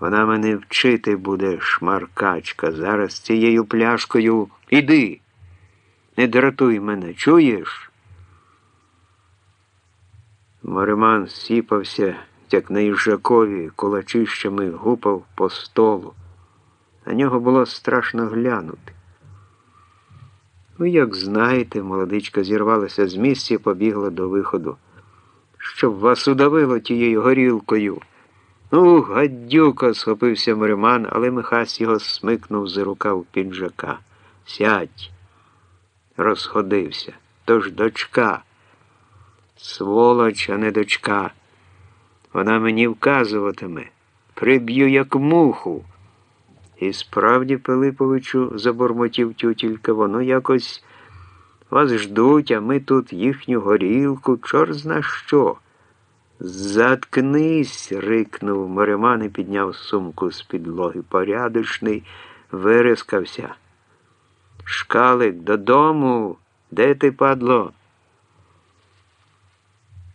Вона мене вчити буде, шмаркачка. Зараз цією пляшкою іди. Не дратуй мене, чуєш? Мариман сіпався, як на їжакові, кулачищами гупав по столу. На нього було страшно глянути. Ви, як знаєте, молодичка зірвалася з місця і побігла до виходу. Щоб вас удавило тією горілкою. Ну, гадюка, схопився Мариман, але Михась його смикнув за рукав піджака. Сядь, розходився. Тож дочка. Сволоч, а не дочка. Вона мені вказуватиме. Приб'ю, як муху. І справді, Пилиповичу, забормотів тютілька, воно якось вас ждуть, а ми тут їхню горілку, чор зна що. Заткнись, рикнув Мариман і підняв сумку з підлоги. Порядочний, вирискався. Шкалик, додому, де ти падло?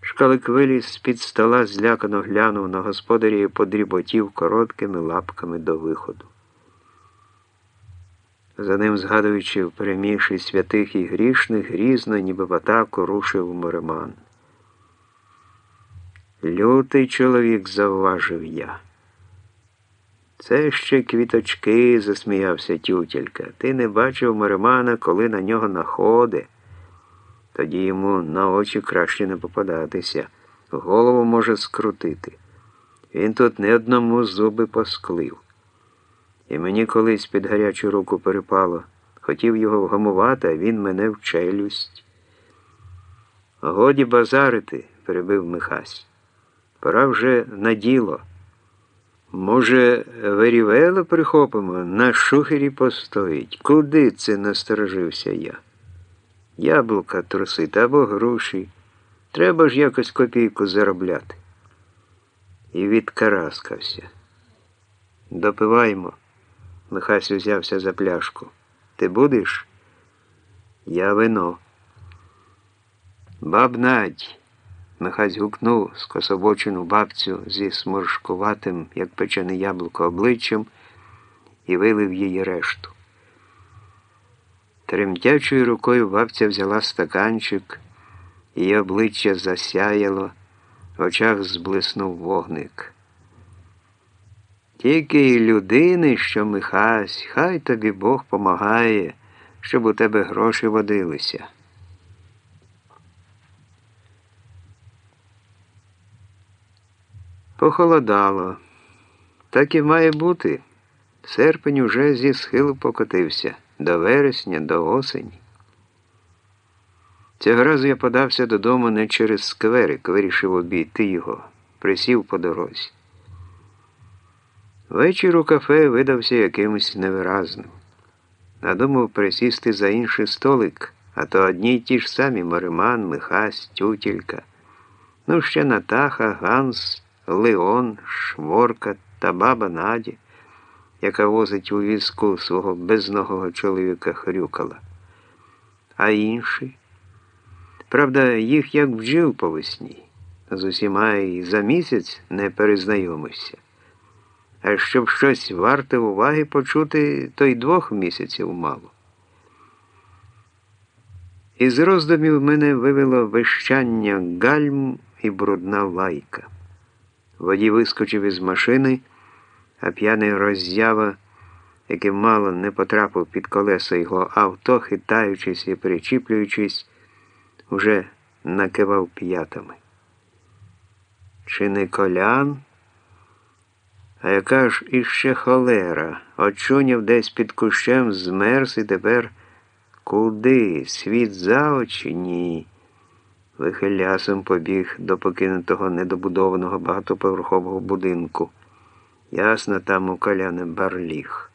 Шкалик виліз з-під стола, злякано глянув на господаря і подріботів короткими лапками до виходу. За ним, згадуючи в переміші святих і грішних, грізно, ніби в атаку рушив Мореман. Лютий чоловік, завважив я. Це ще квіточки, засміявся тютелька. Ти не бачив Моремана, коли на нього находи. Тоді йому на очі краще не попадатися, голову може скрутити. Він тут не одному зуби посклив. І мені колись під гарячу руку перепало. Хотів його вгамувати, а він мене в челюсть. Годі базарити, перебив Михась. Пора вже на діло. Може, верівело прихопимо, на шухері постоїть. Куди це насторожився я? Яблука трусити або груші. Треба ж якось копійку заробляти. І відкараскався. Допиваймо. Михась узявся за пляшку. Ти будеш? Я вино. Баб Надь. Михась гукнув скособочену бабцю зі сморшкуватим, як печене яблуко, обличчям і вилив її решту. Тремтячою рукою бабця взяла стаканчик, її обличчя засяяло, в очах зблиснув вогник. Тільки й людини, що Михась, хай тобі Бог помагає, щоб у тебе гроші водилися. Похолодало. Так і має бути. Серпень уже зі схилу покотився до вересня, до осені. Цього разу я подався додому не через скверик, вирішив обійти його, присів по дорозі. Вечір у кафе видався якимось невиразним. Надумав присісти за інший столик, а то одні й ті ж самі Мариман, Михась, Тютілька, ну ще Натаха, Ганс, Леон, Шворка та баба Наді яка возить у візку свого безногого чоловіка хрюкала. А інші? Правда, їх як бджіл по весні. З усіма і за місяць не перезнайомився. А щоб щось варте уваги почути, то й двох місяців мало. Із роздумів мене вивело вищання гальм і брудна лайка. Водій вискочив із машини а п'яний роззява, який мало не потрапив під колеса його авто, хитаючись і причіплюючись, уже накивав п'ятами. Чи не колян? А яка ж іще холера? Очуняв десь під кущем змерз і тепер куди? Світ за очі? Ні. Вихилясом побіг до покинутого недобудованого багатоповерхового будинку. Ясно, там у коляни барліг.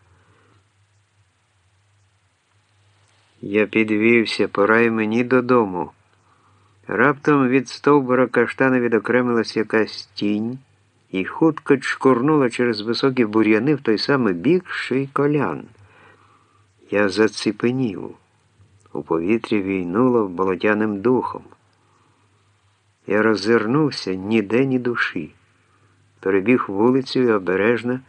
Я підвівся, пора й мені додому. Раптом від стовбура каштана відокремилась якась тінь і хутко чкурнула через високі бур'яни в той самий бік, що й колян. Я заціпенів. У повітрі війнуло болотяним духом. Я роззирнувся ніде ні душі перебіг вулицю і обережно.